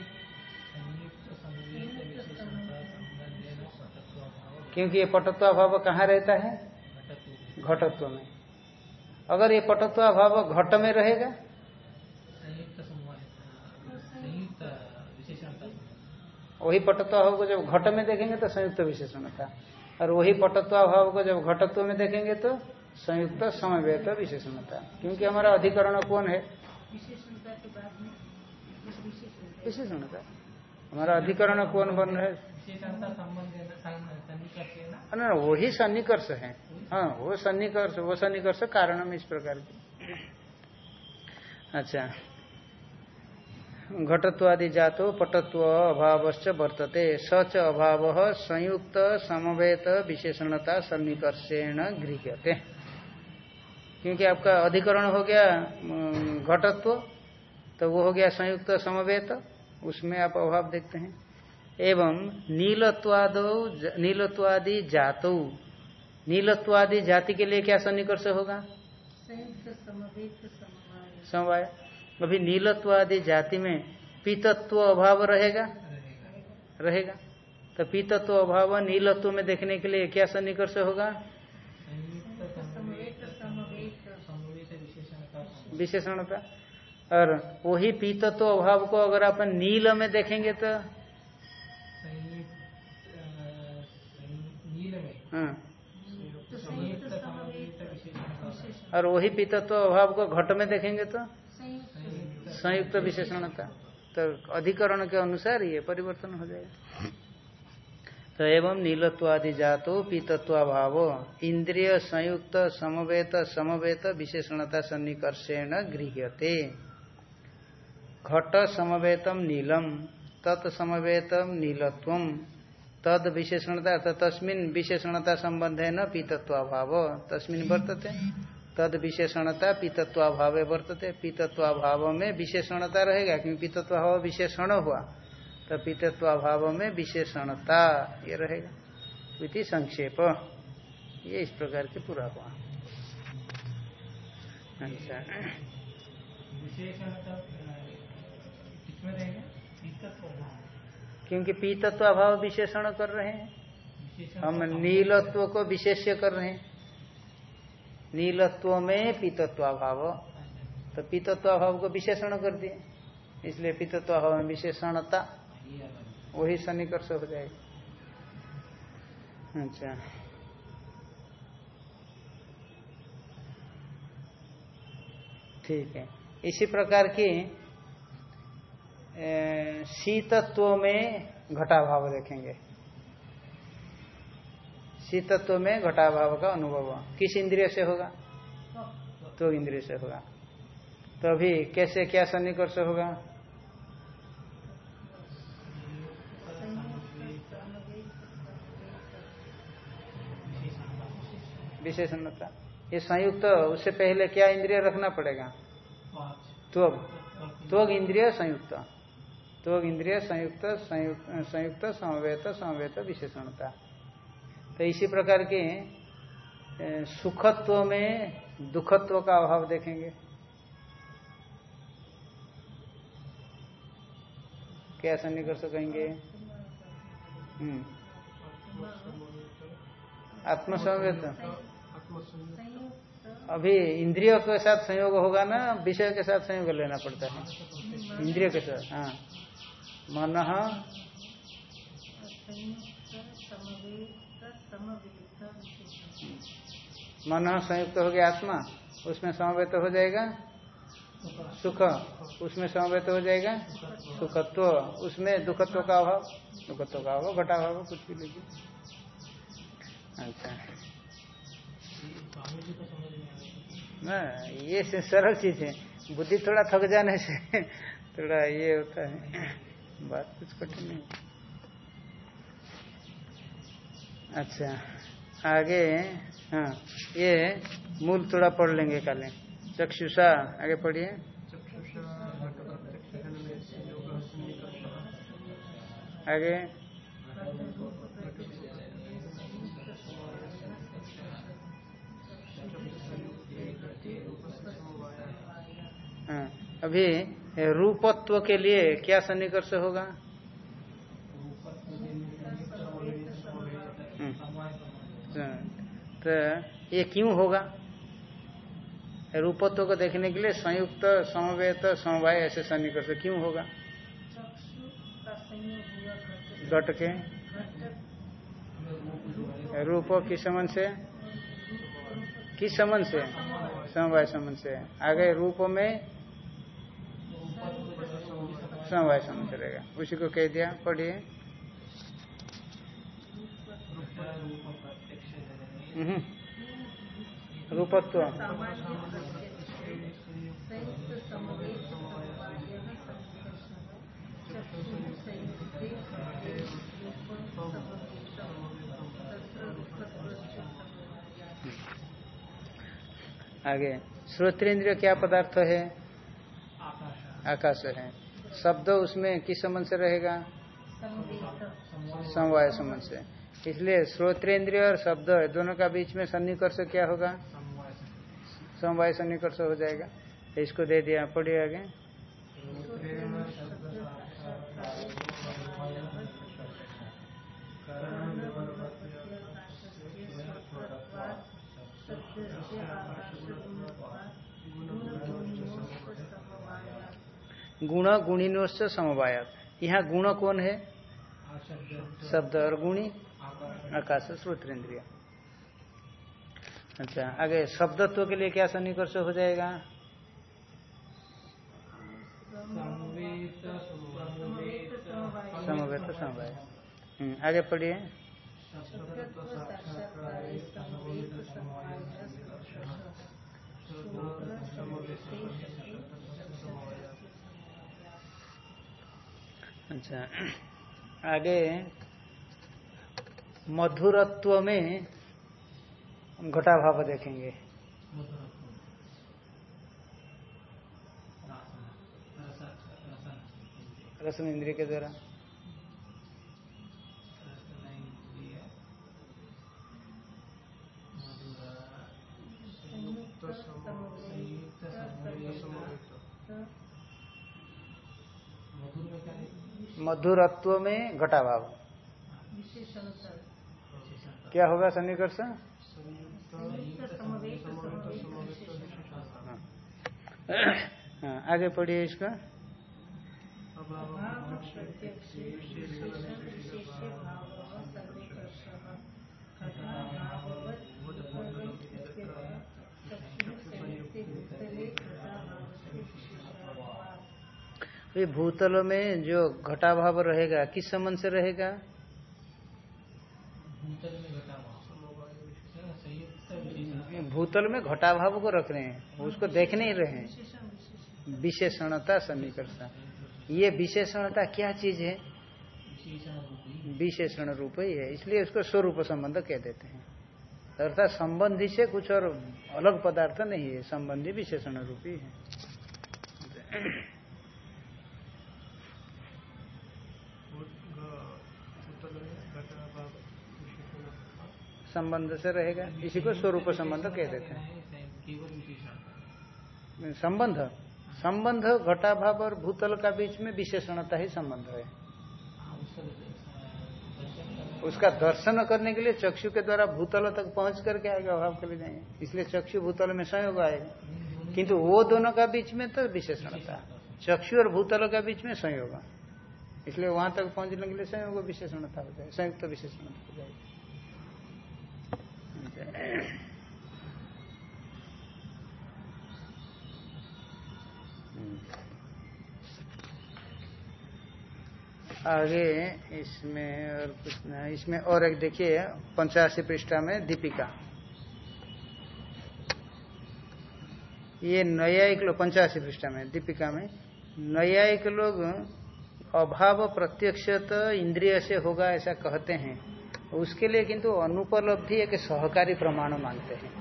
क्योंकि ये पटत्वाभाव कहाँ रहता है? घटत्व में अगर ये पटत्वाभाव घट में रहेगा? वही पटत्वाभाव को जब घट में देखेंगे तो संयुक्त विशेषण था। और वही पटत्वाभाव को जब घटत्व में देखेंगे तो संयुक्त समवेत विशेषणता। क्योंकि हमारा अधिकरण कौन है? विशेषणता। हमारा अधिकरण कौन बन रहा है? ना? वही सन्निकर्ष है। हाँ वो सन्निकर्ष वो सन्निकर्ष कारण में इस प्रकार की। अच्छा। घटत्वादि जातो पटत्व अभाव वर्तते। सच अभाव संयुक्त समवेत विशेषणता सन्निकर्षेण गृह्यते। क्योंकि आपका अधिकरण हो गया घटत्व तो वो हो गया संयुक्त समवेत उसमें आप अभाव देखते हैं। एवं नीलत्वाद नीलत्वादि जातो। नीलत्वादि जाति के लिए क्या सन्निकर्ष होगा? समवाय। अभी नीलत्वादि जाति में पीतत्व अभाव रहेगा। रहेगा। तो पीतत्व अभाव नीलत्व में देखने के लिए क्या सन्निकर्ष होगा? विशेषणता और वही पीत तो अभाव को अगर अपन नील में देखेंगे तो हाँ। और वही पीत तो अभाव को घट में देखेंगे तो संयुक्त विशेषणता तो अधिकरण के अनुसार ये परिवर्तन हो जाएगा। तो एवं नीलत्वादि जातो पीतत्वाभाव। इंद्रिय संयुक्त समवेत समवेत विशेषणता सन्निकर्षेण गृह्यते। घट समवेतम नीलम तत्समवेतम नीलत्व तद विशेषणता अर्थात तस्मिन विशेषणता संबंध है न पीतत्वाभाव। तस्मिन वर्तते? तद विशेषणता पीतत्वाभाव वर्तते। पीतत्वाभाव में विशेषणता रहेगा, क्योंकि पीतत्वाभाव विशेषण हुआ। तो पीतत्वाभाव में विशेषणता ये रहेगा। इति संक्षेप। ये इस प्रकार के पूरा हुआ। अच्छा। क्योंकि पीतत्व अभाव विशेषण कर रहे हैं। हम नीलत्व को विशेष्य कर रहे हैं। नीलत्व में पीतत्व अभाव तो पीतत्व अभाव को विशेषण कर दिए। इसलिए पीतत्व अभाव में विशेषणता। वही सन्निकर्ष हो जाएगा अच्छा। ठीक है। इसी प्रकार की शीतत्व में घटाभाव देखेंगे। शीतत्व में घटाभाव का अनुभव। किस इंद्रिय से होगा? तो इंद्रिय से होगा। तो अभी कैसे क्या सन्निकर्ष होगा? विशेषणता ये संयुक्त तो उससे पहले क्या इंद्रिय रखना पड़ेगा? त्वग। त्वग इंद्रिय संयुक्त। त्वग इंद्रिय संयुक्त संयुक्त समवेत समवेत विशेषणता। तो इसी प्रकार के सुखत्व में दुखत्व का अभाव देखेंगे। क्या सन्निकर्ष कहेंगे? हम्म। अभी इंद्रियों के साथ संयोग होगा ना, विषय के साथ संयोग लेना पड़ता है। इंद्रियों के साथ हाँ। मन मन संयुक्त हो गया आत्मा, उसमें समवेत हो जाएगा। सुख, उसमें समवेत हो जाएगा। सुखत्व, उसमें दुखत्व का अभाव, दुखत्व का अभाव घटा भाव कुछ भी लीजिए। अच्छा। ना, ये सरल चीज़ है। बुद्धि थोड़ा थक जाने से थोड़ा ये होता है। बात कुछ कठिन नहीं अच्छा आगे हाँ ये मूल थोड़ा पढ़ लेंगे काले। चक्षुषा, आगे पढ़िए। आगे। अभी रूपत्व के लिए क्या सन्निकर्ष होगा। हाँ, तो ये क्यों होगा? रूपत्व को देखने के लिए संयुक्त समवेत समवाय ऐसे सन्निकर्ष क्यों होगा? घट के। रूप किस समन से? किस समन से? समवाय समन से। आगे रूप में समवाय समझ रहेगा उसी को कह दिया, पढ़िए। हम्म। रूपत्व। आगे। श्रोतेन्द्रिय क्या पदार्थ है? आकाश है। शब्द उसमें किस संबंध से रहेगा? समवाय संबंध से। इसलिए श्रोतेन्द्रिय और शब्द दोनों का बीच में सन्निकर्ष क्या होगा? समवाय सन्निकर्ष हो जाएगा। इसको दे दिया, पढ़िए आगे। गुण गुणिनोश्च समवायत यहाँ गुण कौन है? शब्द और गुणी आकाश श्रोतेन्द्रिय अच्छा आगे शब्दत्व के लिए क्या सन्निकर्ष हो जाएगा? समवेत समवाय। हम्म, आगे पढ़िए। अच्छा। आगे मधुरत्व में घटा भाव देखेंगे। रसन इंद्रिय के द्वारा। मधुरत्व में घटा भाव क्या होगा सन्निकर्ष? आगे पढ़िए इसका ये भूतल में जो घटा भाव रहेगा किस संबंध से रहेगा? भूतल में घटा भाव को रख रहे हैं उसको देख नहीं रहे हैं। विशेषणता सन्निकर्षा ये विशेषणता क्या चीज़ है? विशेषण रूप ही है इसलिए उसको स्वरूप संबंध कह देते हैं। अर्थात संबंधी से कुछ और अलग पदार्थ नहीं है संबंधी विशेषण रूपी है। संबंध से रहेगा, इसी को स्वरूप संबंध कह देते हैं। संबंध संबंध घटाभाव और भूतल का बीच में विशेषणता ही संबंध है। उसका दर्शन करने के लिए चक्षु के द्वारा भूतल तक पहुँच करके आएगा, अभाव के लिए जाएँगे इसलिए चक्षु भूतल में संयोग आएगा किंतु वो दोनों का बीच में तो विशेषणता। चक्षु और भूतल का बीच में संयोग। इसलिए वहाँ तक पहुँचने के लिए संयोग विशेषणता हो जाए, संयुक्त विशेषणता हो जाएगी। आगे इसमें और कुछ ना इसमें और एक देखिए, पंचासी पृष्ठा में दीपिका। ये न्यायिक लोग, पंचासी पृष्ठा में, दीपिका में। न्यायिक लोग अभाव प्रत्यक्ष तो इंद्रिय से होगा ऐसा कहते हैं। उसके लिए किंतु अनुपलब्धि एक सहकारी प्रमाण मानते हैं।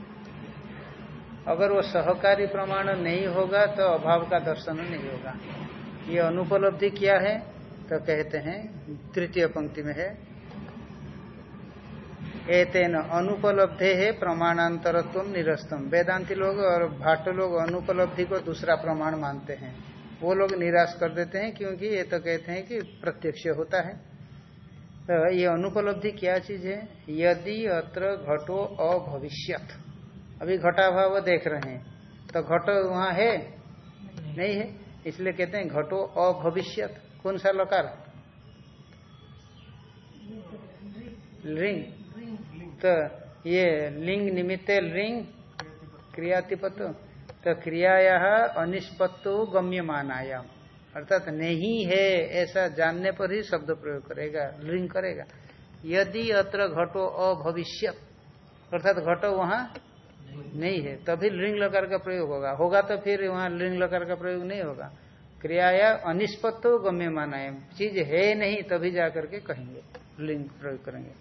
अगर वो सहकारी प्रमाण नहीं होगा तो अभाव का दर्शन नहीं होगा। ये अनुपलब्धि क्या है? तो कहते हैं, तृतीय पंक्ति में है। एतेन अनुपलब्धे है प्रमाणांतरत्व निरस्तम। वेदांति लोग और भाट लोग अनुपलब्धि को दूसरा प्रमाण मानते हैं। वो लोग निराश कर देते हैं, क्योंकि ये तो कहते हैं कि प्रत्यक्ष होता है। तो ये अनुपलब्धि क्या चीज़ है? यदि अत्र घटो अभविष्यत। अभी घटाभाव देख रहे हैं। तो घट वहाँ है? नहीं है। इसलिए कहते हैं घटो अभविष्यत। कौन सा लकार? लिंग। तो ये लिंग निमित्त लिंग क्रियातिपत तो क्रियाया अनिष्पत्तो गम्य मानायाम अर्थात नहीं है, ऐसा जानने पर ही शब्द प्रयोग करेगा, लिंग करेगा। यदि अत्र घटो अभविष्य, अर्थात घटो वहाँ नहीं है, तभी लिंग लकार का प्रयोग होगा। होगा तो फिर वहाँ लिंग लकार का प्रयोग नहीं होगा। क्रियाया अनिष्पत्तो गम्य माना है चीज़ है नहीं तभी जाकर के कहेंगे, लिंग प्रयोग करेंगे।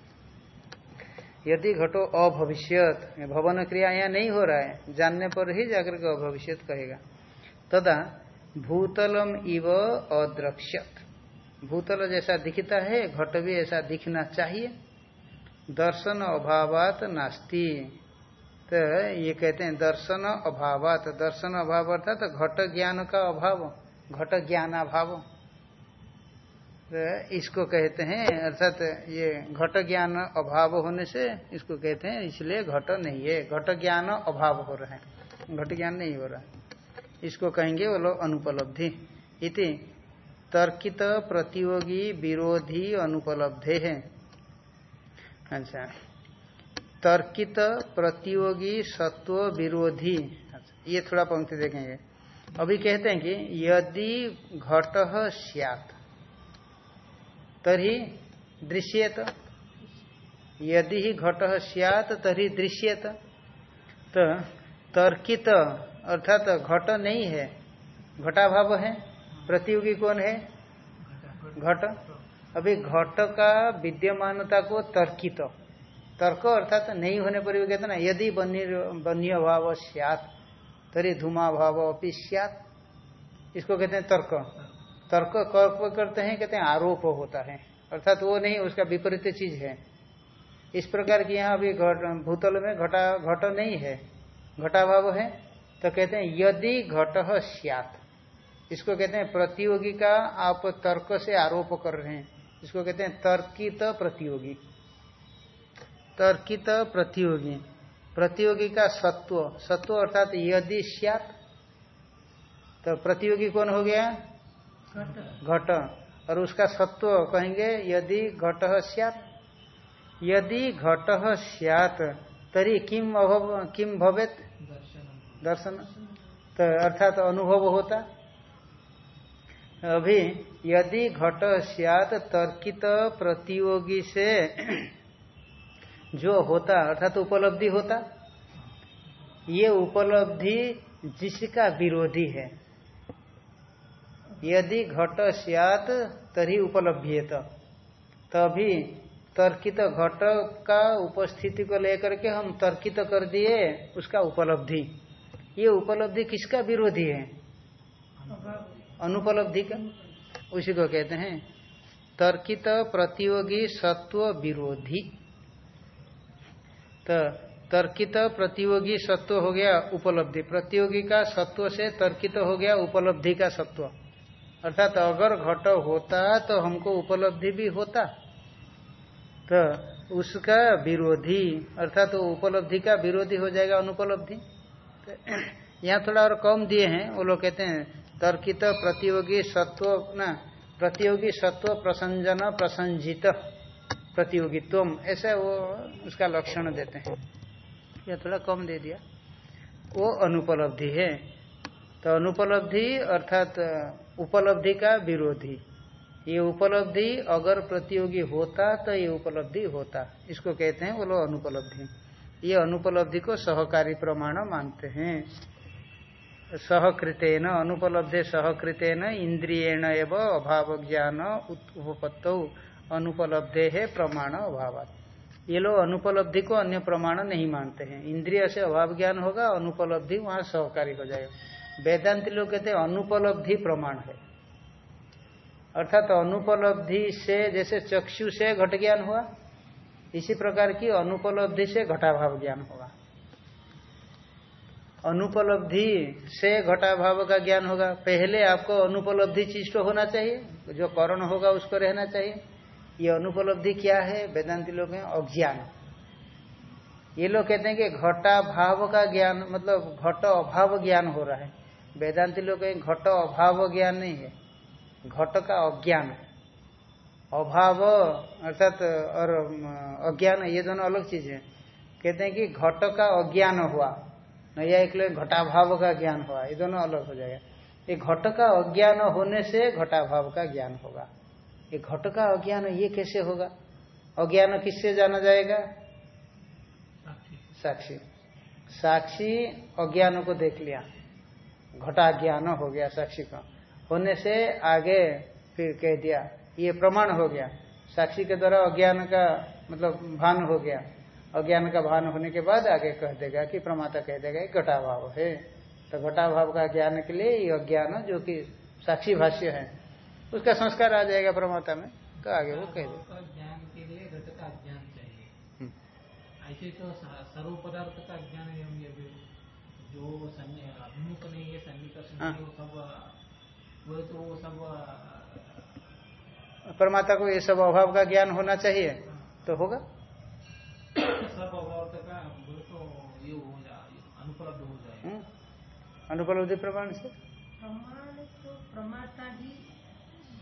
यदि घटो अभविष्यत, भवन क्रिया यहाँ नहीं हो रहा है, जानने पर ही जाकर के अभविष्यत कहेगा। तदा भूतलम इव अद्रक्ष्यत भूतल जैसा दिखता है, घट भी ऐसा दिखना चाहिए। दर्शन अभावात नास्ती। तो ये कहते हैं दर्शन अभावात। दर्शन अभाव अर्थात तो घट ज्ञान का अभाव, घट ज्ञानाभाव। तो इसको कहते हैं, अर्थात ये घट ज्ञान अभाव होने से इसको कहते हैं, इसलिए घट नहीं है। घट ज्ञान अभाव हो रहा है। घट ज्ञान नहीं हो रहा। है इसको कहेंगे वो लोग अनुपलब्धि। इति तर्कित प्रतियोगी विरोधी अनुपलब्धे है। अच्छा। तर्कित प्रतियोगी सत्व विरोधी। अच्छा, ये थोड़ा पंक्ति देखेंगे। अभी कहते हैं कि यदि घट सियात तरी दृश्यत। यदि ही घट सियात तरी दृश्यत। तो तर्कित अर्थात घट नहीं है। घटाभाव है। प्रतियोगी कौन है? घट। अभी घट का विद्यमानता को तर्कित। तो। तर्क अर्थात नहीं होने पर भी कहते ना, यदि बन्य भाव सियात, तरी धूमा भाव अपनी सियात। इसको कहते हैं तर्क। तर्क करते हैं, कहते हैं आरोप होता है। अर्थात वो नहीं, उसका विपरीत चीज़ है। इस प्रकार की यहाँ अभी भूतल में घटा घट नहीं है। घटाभाव है। तो कहते हैं यदि घट सियात। इसको कहते हैं प्रतियोगी का आप तर्क से आरोप कर रहे हैं। इसको कहते हैं तर्कित प्रतियोगी। तर्कित प्रतियोगी। प्रतियोगी का सत्व। सत्व अर्थात यदि सियात तो प्रतियोगी कौन हो गया? घट। और उसका सत्व कहेंगे यदि घट सियात। यदि घट सियात तरी किम अभव किम भवेत? दर्शन तो अर्थात तो अनुभव होता। अभी यदि घट सियात तर्कित प्रतियोगी से जो होता, अर्थात तो उपलब्धि होता, ये उपलब्धि जिसका विरोधी है। यदि घट सियात तरी उपलब्धि तभी तर्कित घट का उपस्थिति को लेकर के हम तर्कित कर दिए, उसका उपलब्धि। ये उपलब्धि किसका विरोधी है? अनुपलब्धि का? उसी को कहते हैं। तर्कित प्रतियोगी सत्व विरोधी। तो तर्कित प्रतियोगी सत्व हो गया उपलब्धि। प्रतियोगी का सत्व से तर्कित हो गया उपलब्धि का सत्व। अर्थात अगर घट होता तो हमको उपलब्धि भी होता। तो उसका विरोधी, अर्थात तो उपलब्धि का विरोधी हो जाएगा अनुपलब्धि। यहाँ थोड़ा और कम दिए हैं, वो लोग कहते हैं, तर्कित प्रतियोगी सत्व, ना, प्रतियोगी सत्व प्रसंजन प्रसंजित प्रतियोगित्व ऐसा वो उसका लक्षण देते हैं। यह थोड़ा कम दे दिया। वो अनुपलब्धि है। तो अनुपलब्धि अर्थात उपलब्धि का विरोधी। ये उपलब्धि अगर प्रतियोगी होता तो ये उपलब्धि होता। इसको कहते हैं वो लोग अनुपलब्धि। ये अनुपलब्धि को सहकारी प्रमाण मानते हैं। सहकृतेन, अनुपलब्धे सहकृतेन, इंद्रियण एवं अभाव ज्ञान उपपत्त अनुपलब्धे है प्रमाण अभाव ये लोग अनुपलब्धि को अन्य प्रमाण नहीं मानते हैं। इंद्रिय से अभाव ज्ञान होगा, अनुपलब्धि वहाँ सहकारी हो जाएगा। वेदांति लोग कहते हैं अनुपलब्धि प्रमाण है। अर्थात तो अनुपलब्धि से जैसे चक्षु से घट ज्ञान हुआ इसी प्रकार की अनुपलब्धि से घटाभाव ज्ञान होगा। अनुपलब्धि से घटाभाव का ज्ञान होगा। पहले आपको अनुपलब्धि चीज़ तो होना चाहिए, जो करण होगा उसको रहना चाहिए। ये अनुपलब्धि क्या है? वेदांति लोग हैं, अज्ञान। ये लोग कहते हैं कि घटा भाव का ज्ञान मतलब घट अभाव ज्ञान हो रहा है। वेदांति लोग कहें, घट अभाव ज्ञान नहीं है, घट का अज्ञान अभाव अर्थात और अज्ञान ये दोनों अलग चीज़ है। कहते हैं कि घट का अज्ञान हुआ नया एक घटाभाव का ज्ञान हुआ ये दोनों अलग हो जाएगा। ये घट का अज्ञान होने से घटाभाव का ज्ञान होगा। ये घट का अज्ञान ये कैसे होगा? अज्ञान किससे जाना जाएगा? साक्षी साक्षी। अज्ञान को देख लिया। घटा ज्ञान हो गया साक्षी का। होने से आगे फिर कह दिया ये प्रमाण हो गया। साक्षी के द्वारा अज्ञान का मतलब भान हो गया। अज्ञान का भान होने के बाद आगे कह देगा कि प्रमाता कह देगा घटाभाव है। तो घटाभाव का ज्ञान के लिए ये अज्ञान जो कि साक्षी भाष्य है उसका संस्कार आ जाएगा प्रमाता में। तो आगे वो कह देगा। हम्म। ऐसे तो सर्व पदार्थ का ज्ञान जो अभिमुख नहीं है हाँ। सब तो सब परमात्मा को ये सब अभाव का ज्ञान होना चाहिए तो होगा। सब अभाव का तो ये हो जाए। अनुपलब्ध। अनुपलब्धि प्रमाण से। प्रमाण तो प्रमाता ही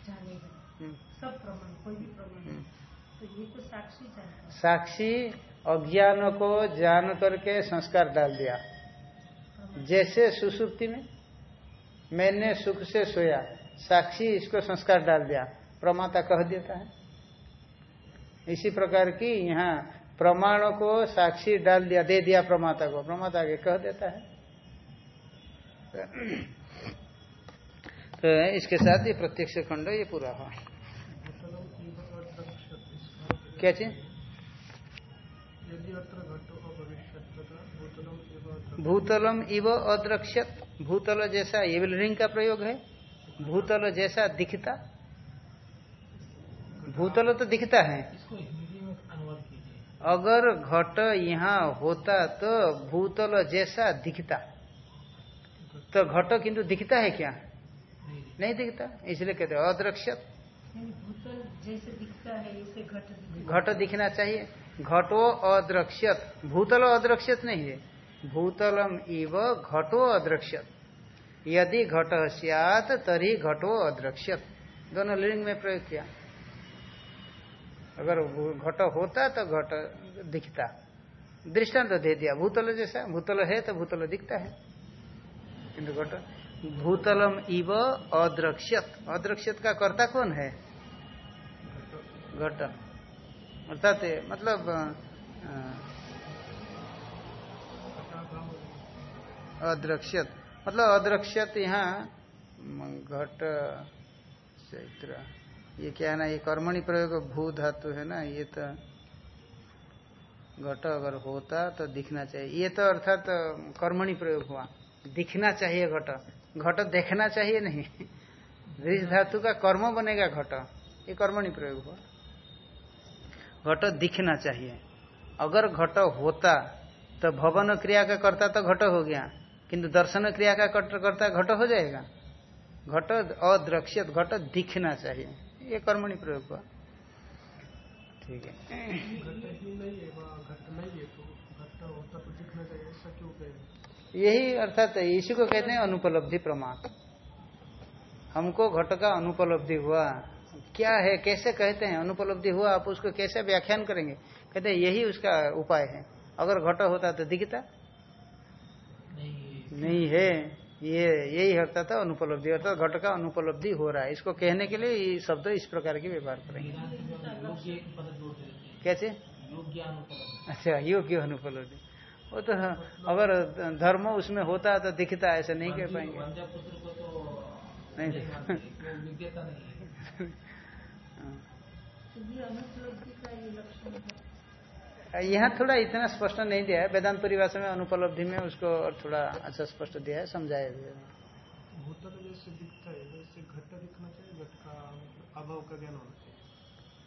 जानेगा हम्म। सब प्रमाण कोई भी प्रमाण हम्म। तो ये तो साक्षी जानता साक्षी अज्ञान को जान करके संस्कार डाल दिया। जैसे सुसुप्ति में मैंने सुख से सोया साक्षी इसको संस्कार डाल दिया। प्रमाता कह देता है। इसी प्रकार की यहाँ प्रमाण को साक्षी डाल दिया, दे दिया प्रमाता को। प्रमाता आगे कह देता है। तो इसके साथ ये प्रत्यक्ष खंड ये पूरा हुआ। क्या चीज़? भूतलम इव अद्रक्षत भूतल जैसा ये रिंग का प्रयोग है। भूतल जैसा दिखता। भूतल तो दिखता है। इसको हिंदी में अनुवाद कीजिए। अगर घट यहाँ होता तो भूतल जैसा दिखता। तो घट किंतु दिखता है क्या? नहीं नहीं दिखता। इसलिए कहते हैं अद्रक्षत भूतल जैसे दिखता है इसे घट घट दिखना चाहिए। घटो अद्रक्षत भूतल अद्रक्षत नहीं है। भूतलम इव घटो अद्रक्षत यदि घट सियात तरी घटो अद्रक्षत दोनों लिंग में प्रयोग किया। अगर घट होता तो घट दिखता। दृष्टांत दे दिया, भूतल जैसा, भूतल है तो भूतल दिखता है। किंतु घट, भूतलम इव अद्रक्षत अद्रक्षत का कर्ता कौन है? घट अर्थात मतलब अद्रक्षत मतलब अद्रक्षत यहाँ, घट, चैत्र। ये क्या है ना, ये कर्मणि प्रयोग भू धातु है ना, ये तो घट अगर होता तो दिखना चाहिए। ये तो अर्थात तो कर्मणि प्रयोग हुआ। दिखना चाहिए घट। घट देखना चाहिए नहीं। ऋष धातु का कर्म बनेगा घट। ये कर्मणि प्रयोग हुआ। घट दिखना चाहिए। अगर घट होता तो भवन क्रिया का करता तो घट हो गया, किंतु दर्शन क्रिया का कर्ता घट हो जाएगा। घट अद्रक्षित घट दिखना चाहिए। ये कर्मणि प्रयोग हुआ। ठीक है। घट ही नहीं है वहाँ घट नहीं है तो घट होता तो दिखना चाहिए ऐसा क्यों कहें यही अर्थात इसी को कहते हैं अनुपलब्धि प्रमाण। हमको घट का अनुपलब्धि हुआ। क्या है? कैसे कहते हैं? अनुपलब्धि हुआ आप उसको कैसे व्याख्यान करेंगे? कहते हैं यही उसका उपाय है। अगर घट होता तो दिखता? नहीं। नहीं है। ये यही होता था अनुपलब्धि अर्थात घट का अनुपलब्धि हो रहा है। इसको कहने के लिए ये शब्द इस प्रकार के व्यवहार करेंगे। योग्य एक पद जोड़ देते हैं कैसे? अच्छा योग्य अनुपलब्धि। वो तो अगर धर्म उसमें होता है तो दिखता ऐसा नहीं कह पाएँगे। पुत्र को तो नहीं नहीं यहाँ थोड़ा इतना स्पष्ट नहीं दिया है। वेदांत परिभाषा में अनुपलब्धि में उसको और थोड़ा अच्छा स्पष्ट दिया है समझाया भी है। भूतल दिखता है घट दिखना चाहिए घट का मतलब अभाव ज्ञान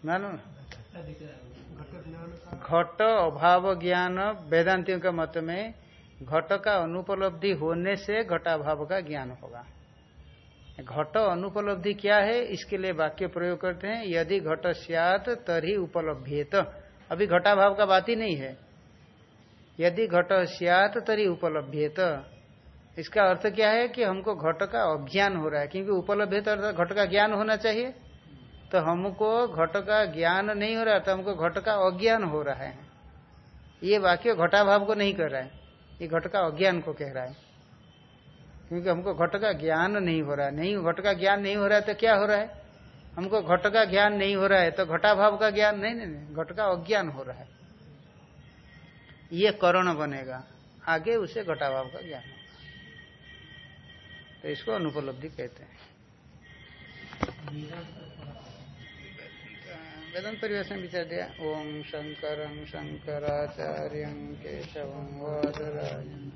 मानो घट ज्ञान का घट अभाव ज्ञान वेदांतियों के मत में घट का अनुपलब्धि होने से घटाभाव का ज्ञान होगा। घट अनुपलब्धि क्या है? इसके लिए वाक्य प्रयोग करते हैं। यदि घट सियात तरी उपलब्धित। अभी घटाभाव का बात ही नहीं है। यदि घट सियात तरी उपलब्धित, इसका अर्थ क्या है कि हमको घट का अज्ञान हो रहा है, क्योंकि उपलब्धित अर्थात घट का ज्ञान होना चाहिए। तो हमको घट का ज्ञान नहीं हो रहा तो हमको घट का अज्ञान हो रहा है। ये वाक्य घटाभाव को नहीं कर रहा है, ये घट का अज्ञान को कह रहा है। क्योंकि हमको घट का ज्ञान नहीं हो रहा है नहीं, घट का ज्ञान नहीं हो रहा है तो क्या हो रहा है? हमको घट का ज्ञान नहीं हो रहा है तो घटाभाव का ज्ञान नहीं नहीं घट का अज्ञान हो रहा है। ये करण बनेगा, आगे उसे घटाभाव का ज्ञान होगा। तो इसको अनुपलब्धि कहते हैं। वेदांत परिभाषा में विचार दिया, ओम शंकर शंकराचार्य केशव वादरायण